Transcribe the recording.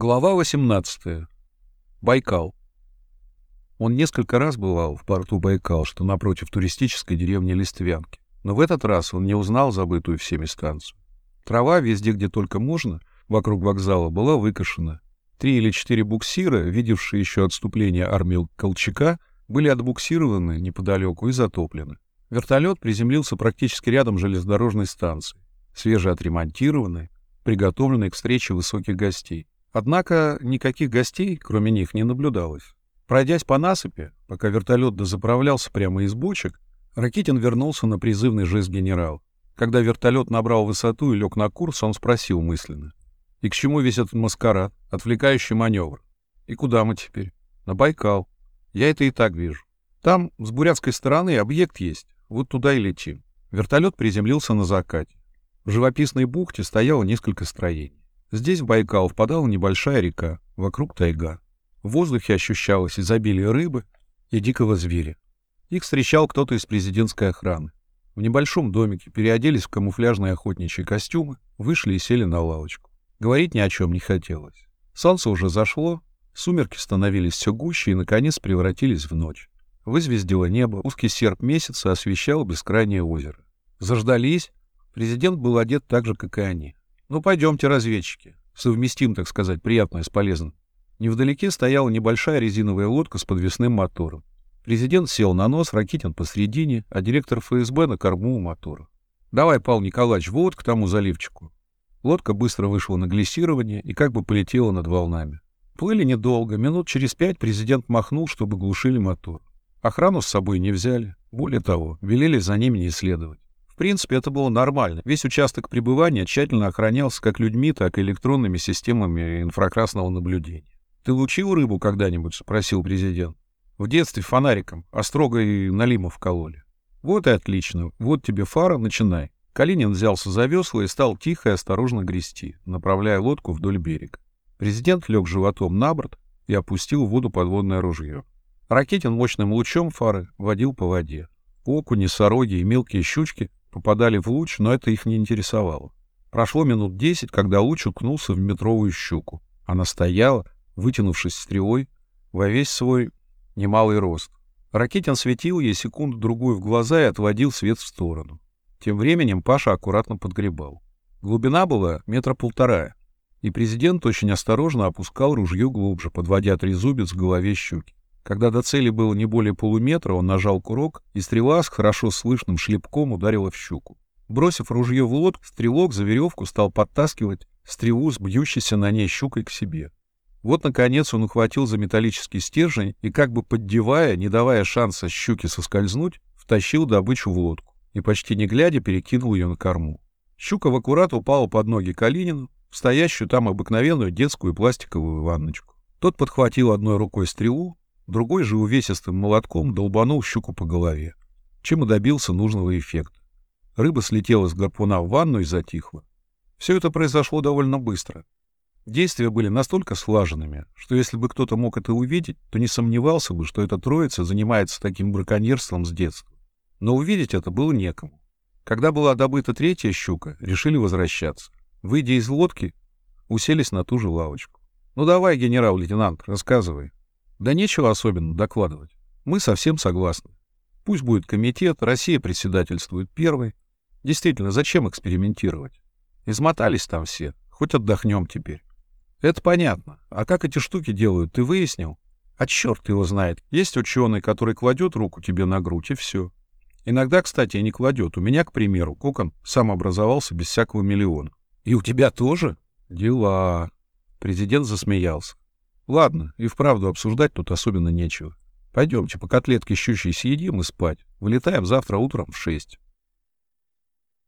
Глава 18. Байкал. Он несколько раз бывал в порту Байкал, что напротив туристической деревни Листвянки. Но в этот раз он не узнал забытую всеми станцию. Трава везде, где только можно, вокруг вокзала, была выкошена. Три или четыре буксира, видевшие еще отступление армии Колчака, были отбуксированы неподалеку и затоплены. Вертолет приземлился практически рядом с железнодорожной станцией, свежеотремонтированной, приготовленной к встрече высоких гостей. Однако никаких гостей, кроме них, не наблюдалось. Пройдясь по насыпи, пока вертолет дозаправлялся прямо из бочек, Ракитин вернулся на призывный жест генерал. Когда вертолет набрал высоту и лег на курс, он спросил мысленно. «И к чему весь этот маскарад, отвлекающий маневр? И куда мы теперь?» «На Байкал. Я это и так вижу. Там, с бурятской стороны, объект есть. Вот туда и летим». Вертолет приземлился на закате. В живописной бухте стояло несколько строений. Здесь в Байкал впадала небольшая река, вокруг тайга. В воздухе ощущалось изобилие рыбы и дикого зверя. Их встречал кто-то из президентской охраны. В небольшом домике переоделись в камуфляжные охотничьи костюмы, вышли и сели на лавочку. Говорить ни о чем не хотелось. Солнце уже зашло, сумерки становились все гуще и, наконец, превратились в ночь. Вызвездило небо, узкий серп месяца освещал бескрайнее озеро. Заждались, президент был одет так же, как и они. Ну, пойдемте, разведчики. Совместим, так сказать, приятное с полезным. Невдалеке стояла небольшая резиновая лодка с подвесным мотором. Президент сел на нос, Ракитин посредине, а директор ФСБ на корму у мотора. «Давай, Павел Николаевич, вот к тому заливчику». Лодка быстро вышла на глиссирование и как бы полетела над волнами. Плыли недолго, минут через пять президент махнул, чтобы глушили мотор. Охрану с собой не взяли. Более того, велели за ними не следовать принципе, это было нормально. Весь участок пребывания тщательно охранялся как людьми, так и электронными системами инфракрасного наблюдения. «Ты лучил рыбу когда-нибудь?» — спросил президент. «В детстве фонариком, а строго и налимов кололи». «Вот и отлично. Вот тебе фара, начинай». Калинин взялся за весла и стал тихо и осторожно грести, направляя лодку вдоль берега. Президент лег животом на борт и опустил в воду подводное ружье. Ракетин мощным лучом фары водил по воде. Окуни, сороги и мелкие щучки попадали в луч, но это их не интересовало. Прошло минут десять, когда луч уткнулся в метровую щуку. Она стояла, вытянувшись стрелой, во весь свой немалый рост. Ракетин светил ей секунду-другую в глаза и отводил свет в сторону. Тем временем Паша аккуратно подгребал. Глубина была метра полтора, и президент очень осторожно опускал ружье глубже, подводя трезубец к голове щуки. Когда до цели было не более полуметра, он нажал курок, и стрела с хорошо слышным шлепком ударила в щуку. Бросив ружье в лодку, стрелок за веревку стал подтаскивать стрелу с бьющейся на ней щукой к себе. Вот, наконец, он ухватил за металлический стержень и, как бы поддевая, не давая шанса щуке соскользнуть, втащил добычу в лодку и, почти не глядя, перекинул ее на корму. Щука в аккурат упала под ноги Калинину, в стоящую там обыкновенную детскую пластиковую ванночку. Тот подхватил одной рукой стрелу, Другой же увесистым молотком долбанул щуку по голове, чем и добился нужного эффекта. Рыба слетела с гарпуна в ванну и затихла. Все это произошло довольно быстро. Действия были настолько слаженными, что если бы кто-то мог это увидеть, то не сомневался бы, что эта троица занимается таким браконьерством с детства. Но увидеть это было некому. Когда была добыта третья щука, решили возвращаться. Выйдя из лодки, уселись на ту же лавочку. «Ну давай, генерал-лейтенант, рассказывай». Да нечего особенно докладывать. Мы совсем согласны. Пусть будет комитет, Россия председательствует первой. Действительно, зачем экспериментировать? Измотались там все, хоть отдохнем теперь. Это понятно. А как эти штуки делают, ты выяснил? А черт его знает. Есть ученый, который кладет руку тебе на грудь, и все. Иногда, кстати, и не кладет. У меня, к примеру, кокон сам образовался без всякого миллиона. И у тебя тоже? Дела. Президент засмеялся. Ладно, и вправду обсуждать тут особенно нечего. Пойдемте по котлетке щучьей съедим и спать. Вылетаем завтра утром в шесть.